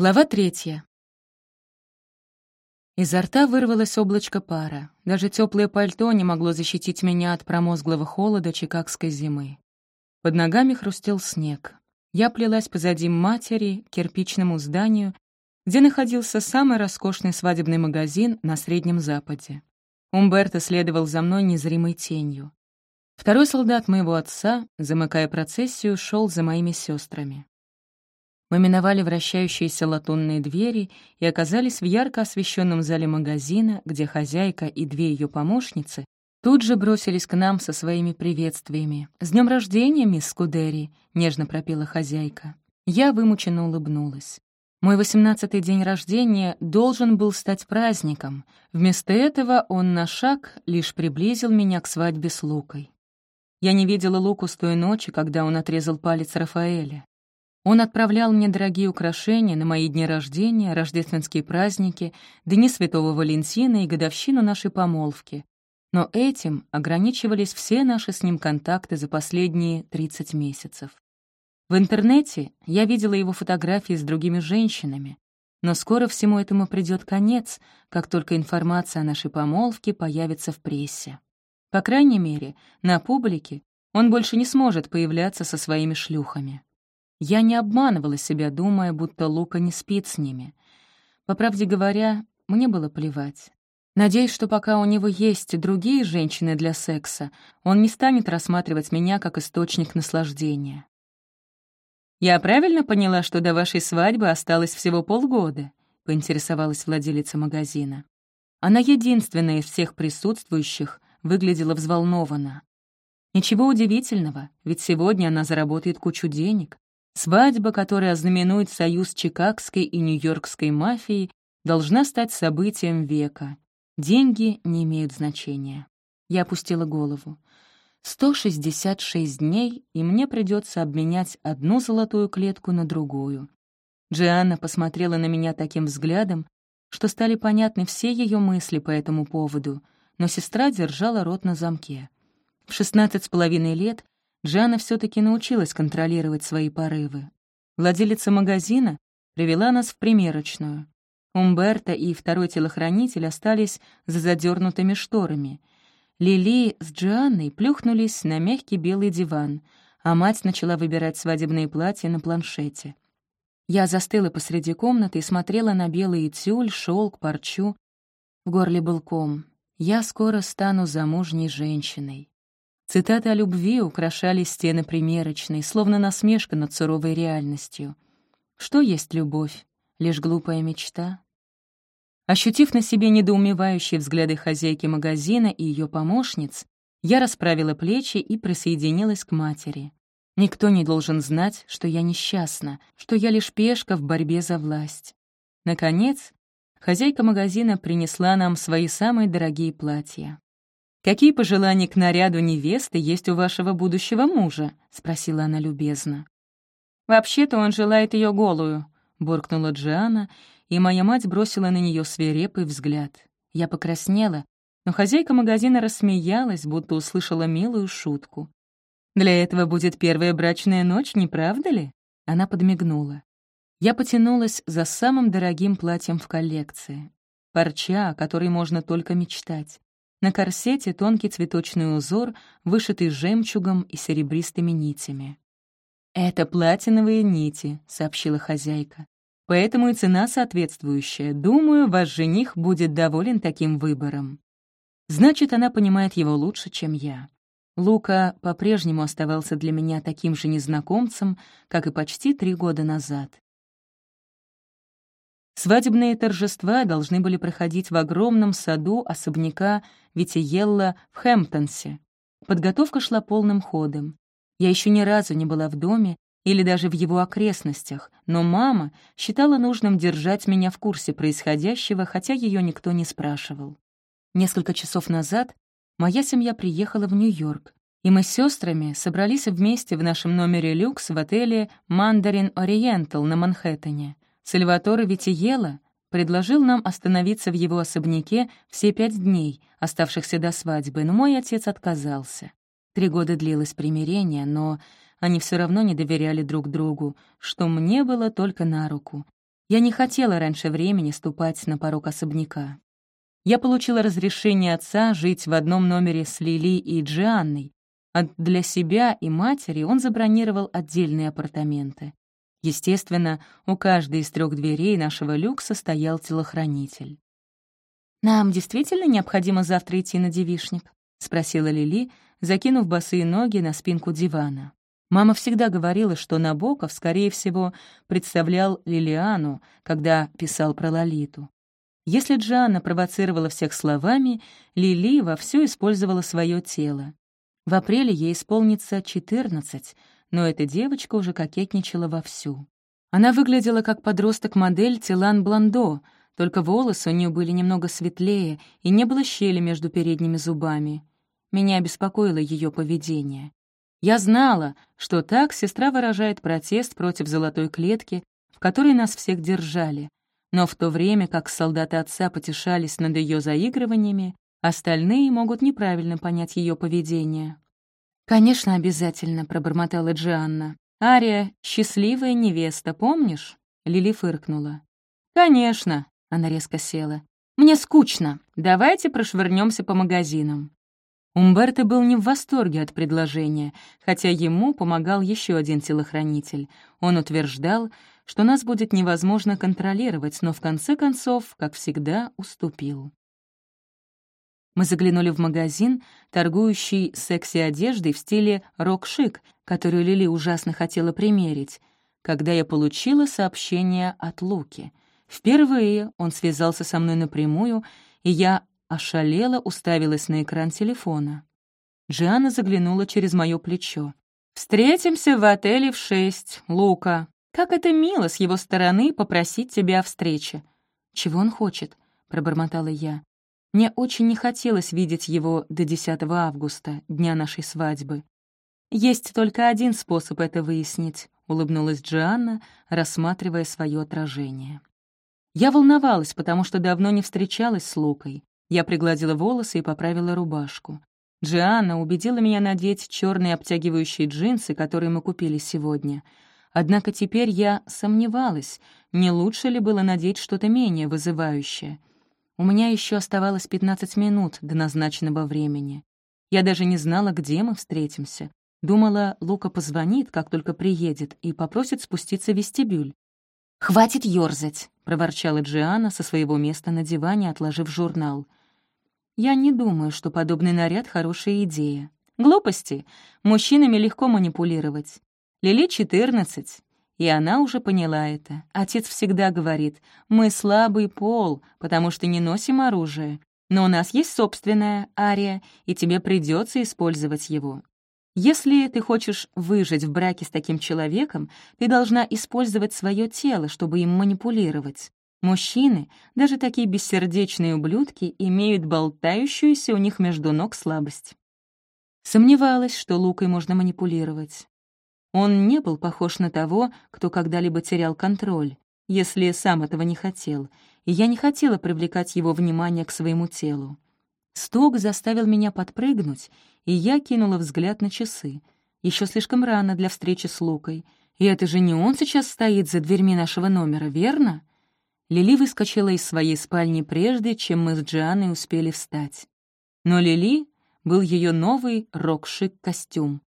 Глава третья. Изо рта вырвалось облачко пара. Даже теплое пальто не могло защитить меня от промозглого холода чикагской зимы. Под ногами хрустел снег. Я плелась позади матери к кирпичному зданию, где находился самый роскошный свадебный магазин на Среднем Западе. Умберто следовал за мной незримой тенью. Второй солдат моего отца, замыкая процессию, шел за моими сестрами. Мы миновали вращающиеся латунные двери и оказались в ярко освещенном зале магазина, где хозяйка и две ее помощницы тут же бросились к нам со своими приветствиями. «С днем рождения, мисс Скудери!» — нежно пропела хозяйка. Я вымученно улыбнулась. Мой восемнадцатый день рождения должен был стать праздником. Вместо этого он на шаг лишь приблизил меня к свадьбе с Лукой. Я не видела Луку с той ночи, когда он отрезал палец Рафаэля. Он отправлял мне дорогие украшения на мои дни рождения, рождественские праздники, Дни Святого Валентина и годовщину нашей помолвки. Но этим ограничивались все наши с ним контакты за последние 30 месяцев. В интернете я видела его фотографии с другими женщинами, но скоро всему этому придет конец, как только информация о нашей помолвке появится в прессе. По крайней мере, на публике он больше не сможет появляться со своими шлюхами. Я не обманывала себя, думая, будто Лука не спит с ними. По правде говоря, мне было плевать. Надеюсь, что пока у него есть другие женщины для секса, он не станет рассматривать меня как источник наслаждения. «Я правильно поняла, что до вашей свадьбы осталось всего полгода?» — поинтересовалась владелица магазина. Она единственная из всех присутствующих выглядела взволнованно. Ничего удивительного, ведь сегодня она заработает кучу денег, Свадьба, которая ознаменует союз чикагской и нью-йоркской мафии, должна стать событием века. Деньги не имеют значения. Я опустила голову. 166 дней, и мне придется обменять одну золотую клетку на другую. Джианна посмотрела на меня таким взглядом, что стали понятны все ее мысли по этому поводу, но сестра держала рот на замке. В шестнадцать с половиной лет Джана все таки научилась контролировать свои порывы. Владелица магазина привела нас в примерочную. Умберто и второй телохранитель остались за задернутыми шторами. Лили с Джианной плюхнулись на мягкий белый диван, а мать начала выбирать свадебные платья на планшете. Я застыла посреди комнаты и смотрела на белый тюль, шелк, парчу. В горле был ком. Я скоро стану замужней женщиной. Цитаты о любви украшали стены примерочной, словно насмешка над суровой реальностью. Что есть любовь? Лишь глупая мечта? Ощутив на себе недоумевающие взгляды хозяйки магазина и ее помощниц, я расправила плечи и присоединилась к матери. Никто не должен знать, что я несчастна, что я лишь пешка в борьбе за власть. Наконец, хозяйка магазина принесла нам свои самые дорогие платья. «Какие пожелания к наряду невесты есть у вашего будущего мужа?» — спросила она любезно. «Вообще-то он желает ее голую», — буркнула Джиана, и моя мать бросила на нее свирепый взгляд. Я покраснела, но хозяйка магазина рассмеялась, будто услышала милую шутку. «Для этого будет первая брачная ночь, не правда ли?» Она подмигнула. Я потянулась за самым дорогим платьем в коллекции. Парча, о которой можно только мечтать. На корсете тонкий цветочный узор, вышитый жемчугом и серебристыми нитями. «Это платиновые нити», — сообщила хозяйка. «Поэтому и цена соответствующая. Думаю, ваш жених будет доволен таким выбором». Значит, она понимает его лучше, чем я. Лука по-прежнему оставался для меня таким же незнакомцем, как и почти три года назад. Свадебные торжества должны были проходить в огромном саду особняка Витиелла в Хэмптонсе. Подготовка шла полным ходом. Я еще ни разу не была в доме или даже в его окрестностях, но мама считала нужным держать меня в курсе происходящего, хотя ее никто не спрашивал. Несколько часов назад моя семья приехала в Нью-Йорк, и мы с сестрами собрались вместе в нашем номере люкс в отеле «Мандарин Ориентал» на Манхэттене. Сальваторе Витиела предложил нам остановиться в его особняке все пять дней, оставшихся до свадьбы, но мой отец отказался. Три года длилось примирение, но они все равно не доверяли друг другу, что мне было только на руку. Я не хотела раньше времени ступать на порог особняка. Я получила разрешение отца жить в одном номере с Лили и Джианной, а для себя и матери он забронировал отдельные апартаменты. Естественно, у каждой из трех дверей нашего люкса стоял телохранитель. «Нам действительно необходимо завтра идти на девишник?» — спросила Лили, закинув босые ноги на спинку дивана. Мама всегда говорила, что Набоков, скорее всего, представлял Лилиану, когда писал про Лолиту. Если Джанна провоцировала всех словами, Лили вовсю использовала свое тело. В апреле ей исполнится 14, но эта девочка уже кокетничала вовсю. Она выглядела как подросток-модель Тилан Бландо, только волосы у нее были немного светлее, и не было щели между передними зубами. Меня беспокоило ее поведение. Я знала, что так сестра выражает протест против золотой клетки, в которой нас всех держали, но в то время как солдаты отца потешались над ее заигрываниями, остальные могут неправильно понять ее поведение. «Конечно, обязательно», — пробормотала Джианна. «Ария — счастливая невеста, помнишь?» Лили фыркнула. «Конечно», — она резко села. «Мне скучно. Давайте прошвырнемся по магазинам». Умберто был не в восторге от предложения, хотя ему помогал еще один телохранитель. Он утверждал, что нас будет невозможно контролировать, но в конце концов, как всегда, уступил. Мы заглянули в магазин, торгующий секси-одеждой в стиле рок-шик, которую Лили ужасно хотела примерить, когда я получила сообщение от Луки. Впервые он связался со мной напрямую, и я ошалела, уставилась на экран телефона. Джиана заглянула через моё плечо. «Встретимся в отеле в шесть, Лука. Как это мило с его стороны попросить тебя о встрече». «Чего он хочет?» — пробормотала я. Мне очень не хотелось видеть его до 10 августа, дня нашей свадьбы. «Есть только один способ это выяснить», — улыбнулась Джианна, рассматривая свое отражение. Я волновалась, потому что давно не встречалась с Лукой. Я пригладила волосы и поправила рубашку. Джианна убедила меня надеть черные обтягивающие джинсы, которые мы купили сегодня. Однако теперь я сомневалась, не лучше ли было надеть что-то менее вызывающее — у меня еще оставалось 15 минут до назначенного времени. Я даже не знала, где мы встретимся. Думала, Лука позвонит, как только приедет, и попросит спуститься в вестибюль. «Хватит ёрзать!» — проворчала Джиана со своего места на диване, отложив журнал. «Я не думаю, что подобный наряд — хорошая идея. Глупости. Мужчинами легко манипулировать. Лили — 14, и она уже поняла это. Отец всегда говорит, мы слабый пол, потому что не носим оружие. Но у нас есть собственная ария, и тебе придется использовать его. Если ты хочешь выжить в браке с таким человеком, ты должна использовать свое тело, чтобы им манипулировать. Мужчины, даже такие бессердечные ублюдки, имеют болтающуюся у них между ног слабость. Сомневалась, что Лукой можно манипулировать. Он не был похож на того, кто когда-либо терял контроль, если сам этого не хотел, и я не хотела привлекать его внимание к своему телу. Стук заставил меня подпрыгнуть, и я кинула взгляд на часы. Еще слишком рано для встречи с Лукой. И это же не он сейчас стоит за дверьми нашего номера, верно? Лили выскочила из своей спальни прежде, чем мы с Джианой успели встать. Но Лили был ее новый рок-шик-костюм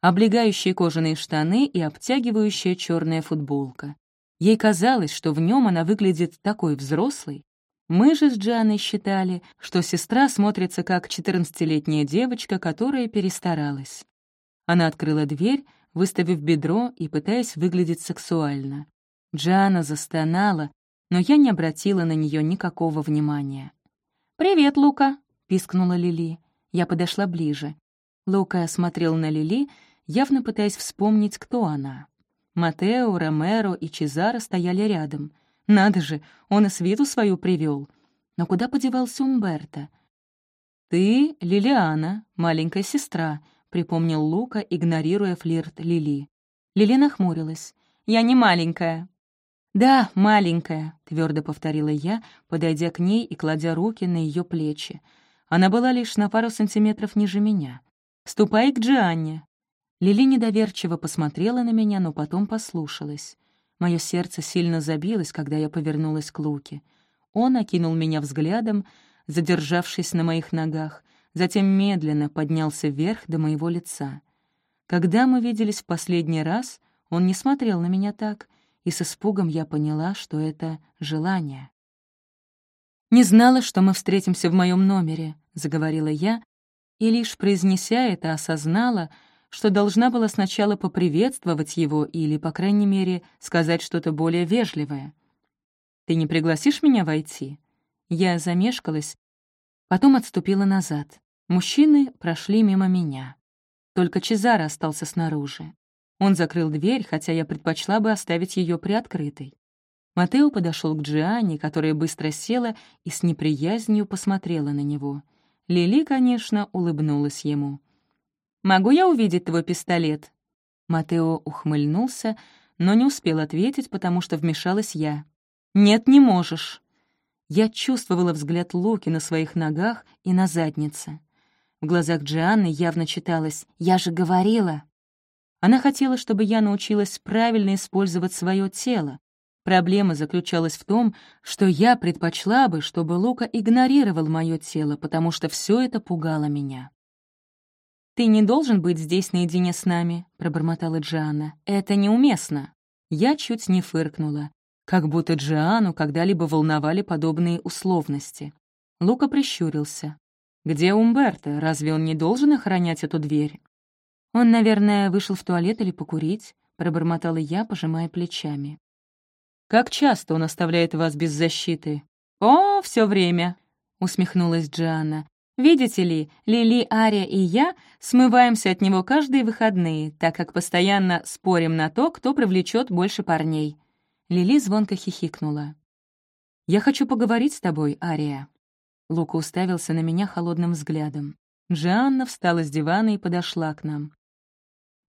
облегающие кожаные штаны и обтягивающая черная футболка. Ей казалось, что в нем она выглядит такой взрослой. Мы же с Джаной считали, что сестра смотрится как 14-летняя девочка, которая перестаралась. Она открыла дверь, выставив бедро и пытаясь выглядеть сексуально. Джана застонала, но я не обратила на нее никакого внимания. «Привет, Лука!» — пискнула Лили. Я подошла ближе. Лука смотрел на Лили явно пытаясь вспомнить, кто она. Матео, Ромеро и Чезаро стояли рядом. Надо же, он и свиту свою привел. Но куда подевался Умберто? «Ты — Лилиана, маленькая сестра», — припомнил Лука, игнорируя флирт Лили. Лили нахмурилась. «Я не маленькая». «Да, маленькая», — твердо повторила я, подойдя к ней и кладя руки на ее плечи. Она была лишь на пару сантиметров ниже меня. «Ступай к Джианне, Лили недоверчиво посмотрела на меня, но потом послушалась. Мое сердце сильно забилось, когда я повернулась к Луке. Он окинул меня взглядом, задержавшись на моих ногах, затем медленно поднялся вверх до моего лица. Когда мы виделись в последний раз, он не смотрел на меня так, и с испугом я поняла, что это желание. «Не знала, что мы встретимся в моем номере», — заговорила я, и лишь произнеся это, осознала, что должна была сначала поприветствовать его или, по крайней мере, сказать что-то более вежливое. «Ты не пригласишь меня войти?» Я замешкалась, потом отступила назад. Мужчины прошли мимо меня. Только Чезаро остался снаружи. Он закрыл дверь, хотя я предпочла бы оставить ее приоткрытой. Матео подошел к Джианне, которая быстро села и с неприязнью посмотрела на него. Лили, конечно, улыбнулась ему. «Могу я увидеть твой пистолет?» Матео ухмыльнулся, но не успел ответить, потому что вмешалась я. «Нет, не можешь». Я чувствовала взгляд Луки на своих ногах и на заднице. В глазах Джианны явно читалось «Я же говорила». Она хотела, чтобы я научилась правильно использовать свое тело. Проблема заключалась в том, что я предпочла бы, чтобы Лука игнорировал мое тело, потому что все это пугало меня. «Ты не должен быть здесь наедине с нами», — пробормотала Джианна. «Это неуместно». Я чуть не фыркнула, как будто Джиану когда-либо волновали подобные условности. Лука прищурился. «Где Умберто? Разве он не должен охранять эту дверь?» «Он, наверное, вышел в туалет или покурить», — пробормотала я, пожимая плечами. «Как часто он оставляет вас без защиты?» «О, все время», — усмехнулась Джианна. «Видите ли, Лили, Ария и я смываемся от него каждые выходные, так как постоянно спорим на то, кто привлечет больше парней». Лили звонко хихикнула. «Я хочу поговорить с тобой, Ария». Лука уставился на меня холодным взглядом. Джианна встала с дивана и подошла к нам.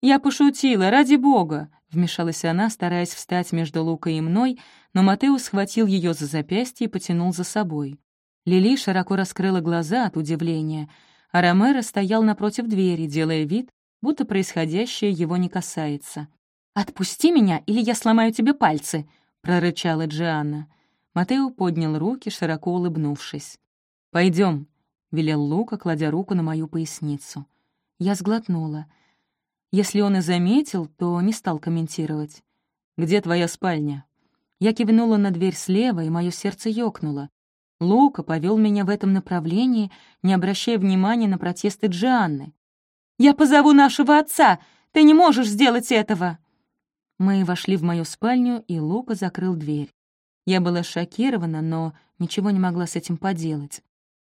«Я пошутила, ради бога!» — вмешалась она, стараясь встать между Лукой и мной, но Матео схватил ее за запястье и потянул за собой. Лили широко раскрыла глаза от удивления, а Ромеро стоял напротив двери, делая вид, будто происходящее его не касается. «Отпусти меня, или я сломаю тебе пальцы!» — прорычала Джианна. Матео поднял руки, широко улыбнувшись. Пойдем, велел Лука, кладя руку на мою поясницу. Я сглотнула — если он и заметил, то не стал комментировать. «Где твоя спальня?» Я кивнула на дверь слева, и мое сердце ёкнуло. Лука повел меня в этом направлении, не обращая внимания на протесты Джианны. «Я позову нашего отца! Ты не можешь сделать этого!» Мы вошли в мою спальню, и Лука закрыл дверь. Я была шокирована, но ничего не могла с этим поделать.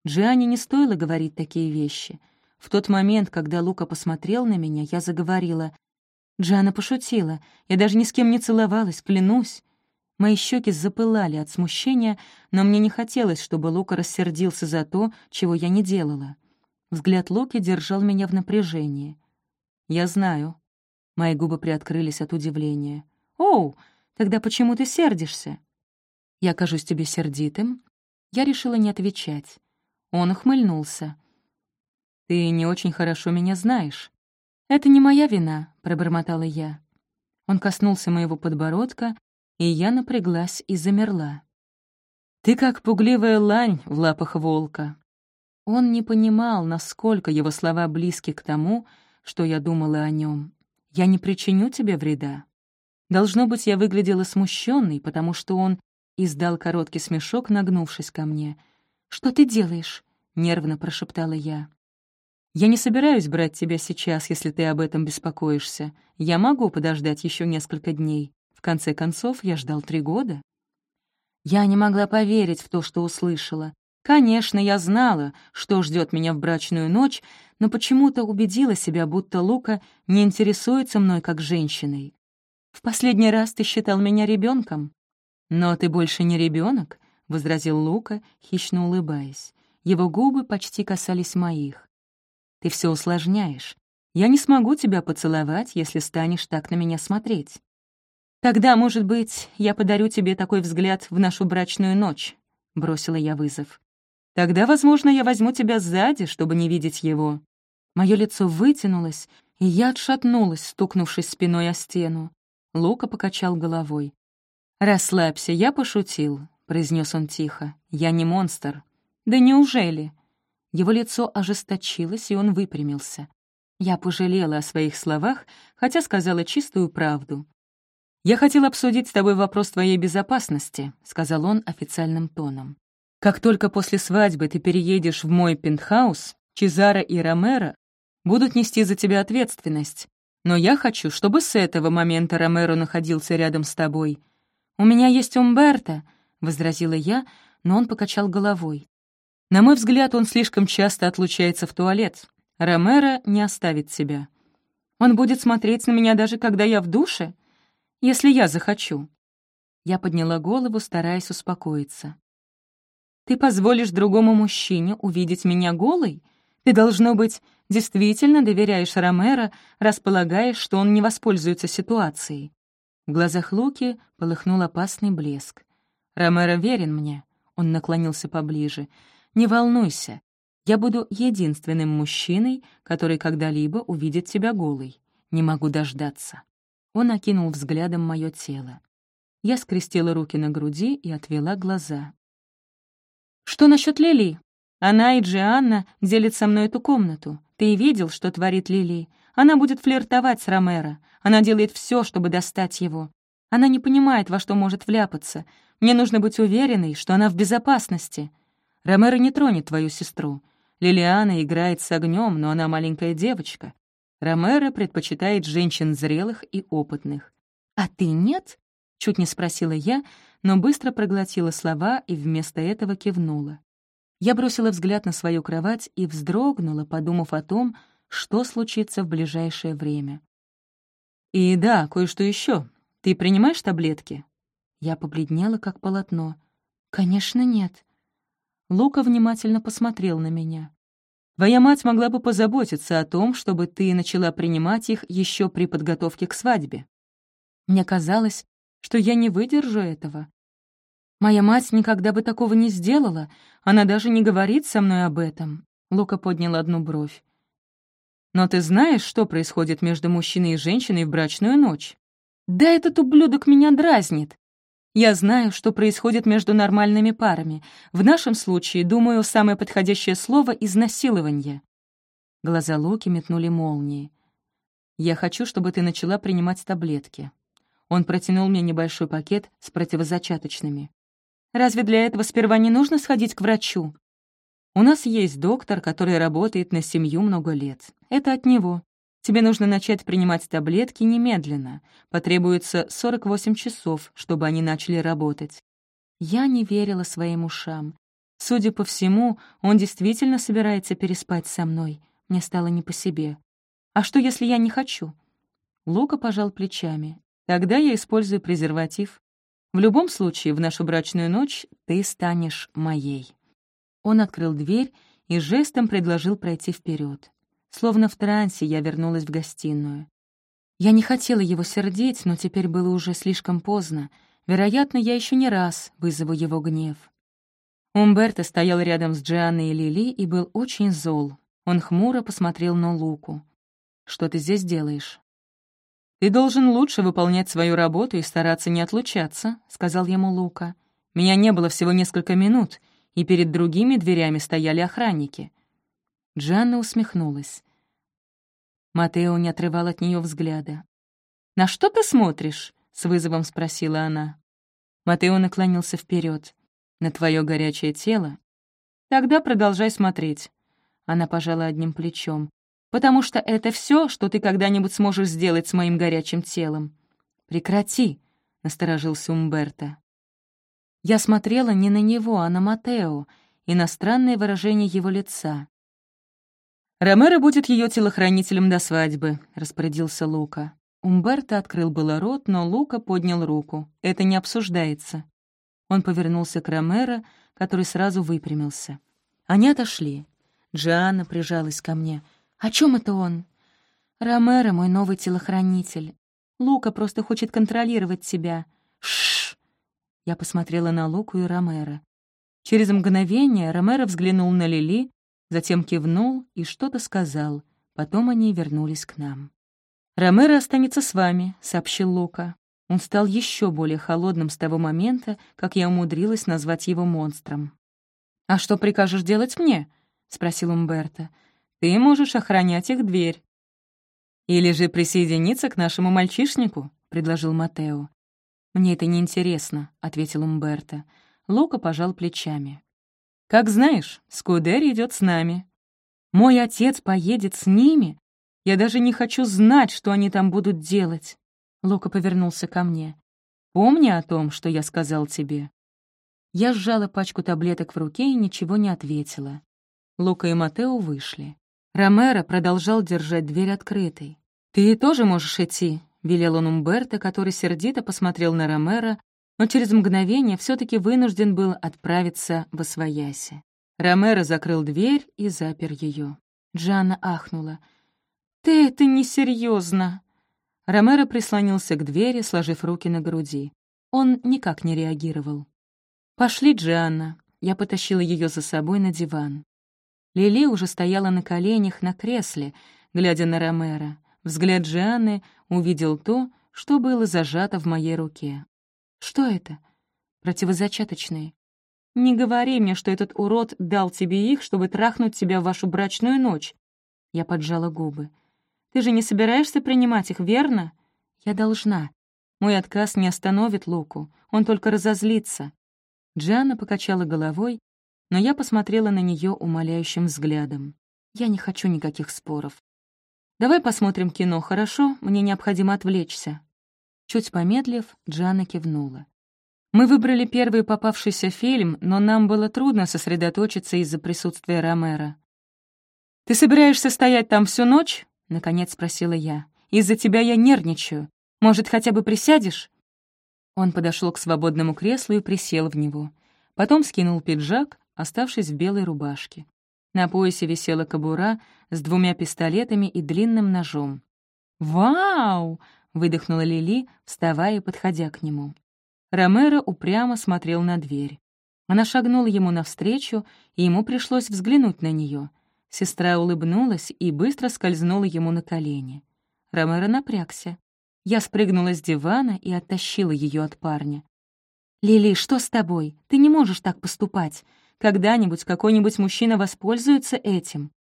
Джианне не стоило говорить такие вещи — в тот момент, когда Лука посмотрел на меня, я заговорила. Джана пошутила. Я даже ни с кем не целовалась, клянусь. Мои щеки запылали от смущения, но мне не хотелось, чтобы Лука рассердился за то, чего я не делала. Взгляд Луки держал меня в напряжении. «Я знаю». Мои губы приоткрылись от удивления. «Оу, тогда почему ты сердишься?» «Я кажусь тебе сердитым?» Я решила не отвечать. Он ухмыльнулся. Ты не очень хорошо меня знаешь». «Это не моя вина», — пробормотала я. Он коснулся моего подбородка, и я напряглась и замерла. «Ты как пугливая лань в лапах волка». Он не понимал, насколько его слова близки к тому, что я думала о нем. «Я не причиню тебе вреда». Должно быть, я выглядела смущенной, потому что он издал короткий смешок, нагнувшись ко мне. «Что ты делаешь?» — нервно прошептала я. «Я не собираюсь брать тебя сейчас, если ты об этом беспокоишься. Я могу подождать еще несколько дней. Конце концов, я ждал три года». Я не могла поверить в то, что услышала. Конечно, я знала, что ждет меня в брачную ночь, но почему-то убедила себя, будто Лука не интересуется мной как женщиной. «В последний раз ты считал меня ребенком. «Но ты больше не ребенок, возразил Лука, хищно улыбаясь. Его губы почти касались моих. Ты все усложняешь. Я не смогу тебя поцеловать, если станешь так на меня смотреть. Тогда, может быть, я подарю тебе такой взгляд в нашу брачную ночь», — бросила я вызов. «Тогда, возможно, я возьму тебя сзади, чтобы не видеть его». Мое лицо вытянулось, и я отшатнулась, стукнувшись спиной о стену. Лука покачал головой. «Расслабься, я пошутил», — произнес он тихо. «Я не монстр». «Да неужели?» Его лицо ожесточилось, и он выпрямился. Я пожалела о своих словах, хотя сказала чистую правду. «Я хотел обсудить с тобой вопрос твоей безопасности», — сказал он официальным тоном. «Как только после свадьбы ты переедешь в мой пентхаус, Чезаро и Ромеро будут нести за тебя ответственность. Но я хочу, чтобы с этого момента Ромеро находился рядом с тобой. У меня есть Умберто», — возразила я, но он покачал головой. На мой взгляд, он слишком часто отлучается в туалет. Ромеро не оставит себя. Он будет смотреть на меня даже когда я в душе, если я захочу. Я подняла голову, стараясь успокоиться. «Ты позволишь другому мужчине увидеть меня голой? Ты, должно быть, действительно доверяешь Ромеро, располагаешь, что он не воспользуется ситуацией». В глазах Луки полыхнул опасный блеск. «Ромеро верен мне», — он наклонился поближе. Не волнуйся, я буду единственным мужчиной, который когда-либо увидит тебя голой. Не могу дождаться». Он окинул взглядом мое тело. Я скрестила руки на груди и отвела глаза. «Что насчет Лили? Она и Джианна делят со мной эту комнату. Ты видел, что творит Лили? Она будет флиртовать с Ромеро. Она делает все, чтобы достать его. Она не понимает, во что может вляпаться. Мне нужно быть уверенной, что она в безопасности. Ромеро не тронет твою сестру. Лилиана играет с огнем, но она маленькая девочка. Ромеро предпочитает женщин зрелых и опытных. «А ты нет?» — чуть не спросила я, но быстро проглотила слова и вместо этого кивнула. Я бросила взгляд на свою кровать и вздрогнула, подумав о том, что случится в ближайшее время. «И да, кое-что еще. Ты принимаешь таблетки?» Я побледнела, как полотно. «Конечно, нет. Лука внимательно посмотрел на меня. «Твоя мать могла бы позаботиться о том, чтобы ты начала принимать их еще при подготовке к свадьбе. Мне казалось, что я не выдержу этого. Моя мать никогда бы такого не сделала, она даже не говорит со мной об этом». Лука поднял одну бровь. «Но ты знаешь, что происходит между мужчиной и женщиной в брачную ночь?» «Да этот ублюдок меня дразнит!» Я знаю, что происходит между нормальными парами. В нашем случае, думаю, самое подходящее слово — изнасилование». Глаза Луки метнули молнии. «Я хочу, чтобы ты начала принимать таблетки». Он протянул мне небольшой пакет с противозачаточными. «Разве для этого сперва не нужно сходить к врачу?» «У нас есть доктор, который работает на семью много лет. Это от него. Тебе нужно начать принимать таблетки немедленно. Потребуется 48 часов, чтобы они начали работать». Я не верила своим ушам. Судя по всему, он действительно собирается переспать со мной. Мне стало не по себе. «А что, если я не хочу?» Лука пожал плечами. «Тогда я использую презерватив. В любом случае, в нашу брачную ночь ты станешь моей». Он открыл дверь и жестом предложил пройти вперед. Словно в трансе я вернулась в гостиную. Я не хотела его сердить, но теперь было уже слишком поздно. Вероятно, я еще не раз вызову его гнев. Умберто стоял рядом с Джианной и Лили и был очень зол. Он хмуро посмотрел на Луку. «Что ты здесь делаешь?» «Ты должен лучше выполнять свою работу и стараться не отлучаться», — сказал ему Лука. «Меня не было всего несколько минут, и перед другими дверями стояли охранники. Джанна усмехнулась. Матео не отрывал от нее взгляда. «На что ты смотришь?» — с вызовом спросила она. Матео наклонился вперед. «На твое горячее тело?» «Тогда продолжай смотреть». Она пожала одним плечом. «Потому что это все, что ты когда-нибудь сможешь сделать с моим горячим телом». «Прекрати», — насторожился Умберто. Я смотрела не на него, а на Матео и на странное выражение его лица. «Ромеро будет ее телохранителем до свадьбы», — распорядился Лука. Умберто открыл было рот, но Лука поднял руку. «Это не обсуждается». Он повернулся к Ромеро, который сразу выпрямился. Они отошли. Джианна прижалась ко мне. «О чем это он?» «Ромеро — мой новый телохранитель. Лука просто хочет контролировать тебя». «Шш!» Я посмотрела на Луку и Ромеро. Через мгновение Ромеро взглянул на Лили, затем кивнул и что-то сказал. Потом они вернулись к нам. «Ромеро останется с вами», — сообщил Лука. Он стал еще более холодным с того момента, как я умудрилась назвать его монстром. «А что прикажешь делать мне?» — спросил Умберто. «Ты можешь охранять их дверь». «Или же присоединиться к нашему мальчишнику», — предложил Матео. «Мне это неинтересно», — ответил Умберто. Лука пожал плечами. «Как знаешь, Скудер идет с нами». «Мой отец поедет с ними? Я даже не хочу знать, что они там будут делать». Лука повернулся ко мне. «Помни о том, что я сказал тебе». Я сжала пачку таблеток в руке и ничего не ответила. Лука и Матео вышли. Ромеро продолжал держать дверь открытой. «Ты тоже можешь идти», — велел он Умберто, который сердито посмотрел на Ромеро, но через мгновение все таки вынужден был отправиться в Освояси. Ромеро закрыл дверь и запер ее. Джанна ахнула. «Ты это несерьезно!» Ромеро прислонился к двери, сложив руки на груди. Он никак не реагировал. «Пошли, Джанна!» Я потащила ее за собой на диван. Лили уже стояла на коленях на кресле, глядя на Ромеро. Взгляд Джианны увидел то, что было зажато в моей руке. «Что это?» «Противозачаточные». «Не говори мне, что этот урод дал тебе их, чтобы трахнуть тебя в вашу брачную ночь». Я поджала губы. «Ты же не собираешься принимать их, верно?» «Я должна. Мой отказ не остановит Луку, он только разозлится». Джианна покачала головой но я посмотрела на нее умоляющим взглядом. Я не хочу никаких споров. «Давай посмотрим кино, хорошо? Мне необходимо отвлечься». Чуть помедлив, Джана кивнула. Мы выбрали первый попавшийся фильм, но нам было трудно сосредоточиться из-за присутствия Ромера. «Ты собираешься стоять там всю ночь?» — наконец спросила я. «Из-за тебя я нервничаю. Может, хотя бы присядешь?» Он подошел к свободному креслу и присел в него. Потом скинул пиджак, оставшись в белой рубашке. На поясе висела кобура с двумя пистолетами и длинным ножом. «Вау!» — выдохнула Лили, вставая и подходя к нему. Ромеро упрямо смотрел на дверь. Она шагнула ему навстречу, и ему пришлось взглянуть на нее. Сестра улыбнулась и быстро скользнула ему на колени. Ромеро напрягся. Я спрыгнула с дивана и оттащила ее от парня. «Лили, что с тобой? Ты не можешь так поступать. Когда-нибудь какой-нибудь мужчина воспользуется этим.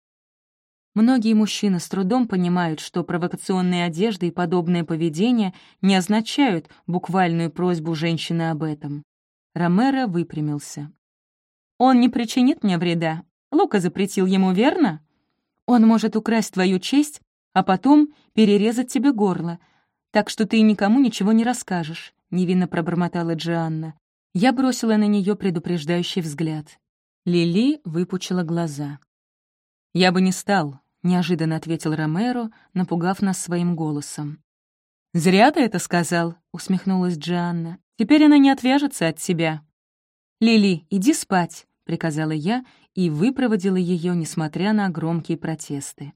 Многие мужчины с трудом понимают, что провокационные одежды и подобное поведение не означают буквальную просьбу женщины об этом. Ромеро выпрямился. «Он не причинит мне вреда. Лука запретил ему, верно? Он может украсть твою честь, а потом перерезать тебе горло, так что ты никому ничего не расскажешь», — невинно пробормотала Джианна. Я бросила на нее предупреждающий взгляд. Лили выпучила глаза. «Я бы не стал», — неожиданно ответил Ромеро, напугав нас своим голосом. «Зря ты это сказал», — усмехнулась Джианна. «Теперь она не отвяжется от себя». «Лили, иди спать», — приказала я и выпроводила ее, несмотря на громкие протесты.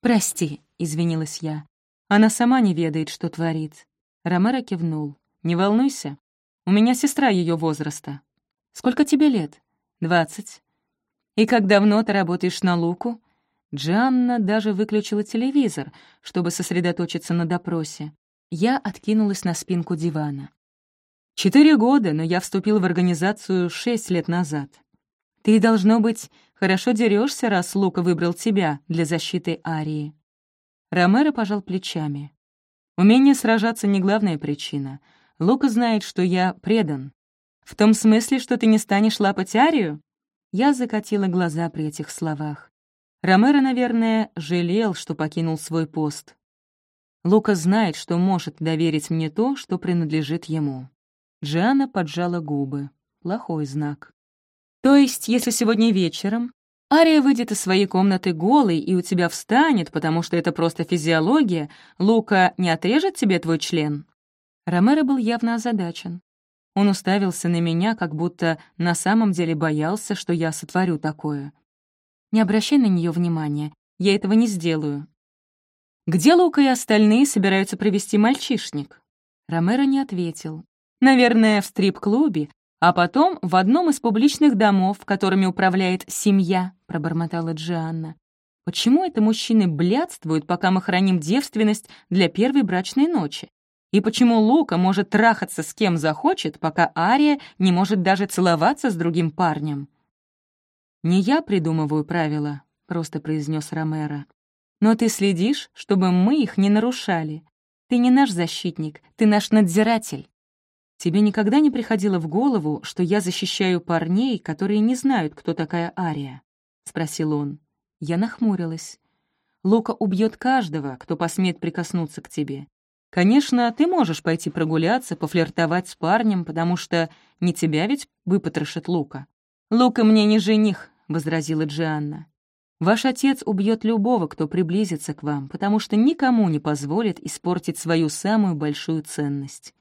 «Прости», — извинилась я. «Она сама не ведает, что творит». Ромеро кивнул. «Не волнуйся. У меня сестра ее возраста. Сколько тебе лет?» «Двадцать». «И как давно ты работаешь на Луку?» Джанна даже выключила телевизор, чтобы сосредоточиться на допросе. Я откинулась на спинку дивана. «Четыре года, но я вступил в организацию шесть лет назад. Ты, должно быть, хорошо дерешься, раз Лука выбрал тебя для защиты Арии». Ромеро пожал плечами. «Умение сражаться — не главная причина. Лука знает, что я предан, «В том смысле, что ты не станешь лапать Арию?» Я закатила глаза при этих словах. Ромеро, наверное, жалел, что покинул свой пост. Лука знает, что может доверить мне то, что принадлежит ему. Джиана поджала губы. Плохой знак. «То есть, если сегодня вечером Ария выйдет из своей комнаты голой и у тебя встанет, потому что это просто физиология, Лука не отрежет тебе твой член?» Ромеро был явно озадачен. Он уставился на меня, как будто на самом деле боялся, что я сотворю такое. «Не обращай на нее внимания, я этого не сделаю». «Где Лука и остальные собираются провести мальчишник?» Ромеро не ответил. «Наверное, в стрип-клубе, а потом в одном из публичных домов, которыми управляет семья», — пробормотала Джианна. «Почему это мужчины блядствуют, пока мы храним девственность для первой брачной ночи? И почему Лука может трахаться с кем захочет, пока Ария не может даже целоваться с другим парнем? «Не я придумываю правила», — просто произнес Ромеро. «Но ты следишь, чтобы мы их не нарушали. Ты не наш защитник, ты наш надзиратель. Тебе никогда не приходило в голову, что я защищаю парней, которые не знают, кто такая Ария?» — спросил он. Я нахмурилась. «Лука убьет каждого, кто посмеет прикоснуться к тебе. Конечно, ты можешь пойти прогуляться, пофлиртовать с парнем, потому что не тебя ведь выпотрошит Лука». «Лука мне не жених», — возразила Джианна. «Ваш отец убьет любого, кто приблизится к вам, потому что никому не позволит испортить свою самую большую ценность.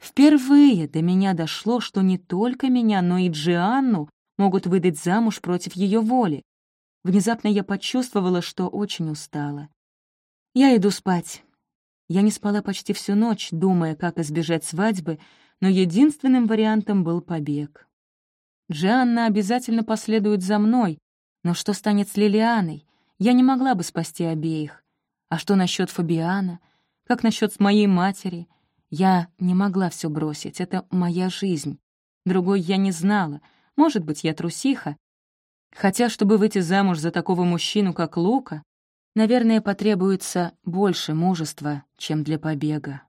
Впервые до меня дошло, что не только меня, но и Джианну могут выдать замуж против ее воли. Внезапно я почувствовала, что очень устала. Я иду спать. Я не спала почти всю ночь, думая, как избежать свадьбы, но единственным вариантом был побег. Джианна обязательно последует за мной, но что станет с Лилианой? Я не могла бы спасти обеих. А что насчет Фабиана? Как насчет моей матери? Я не могла все бросить, это моя жизнь. Другой я не знала. Может быть, я трусиха. Хотя, чтобы выйти замуж за такого мужчину, как Лука, наверное, потребуется больше мужества, чем для побега.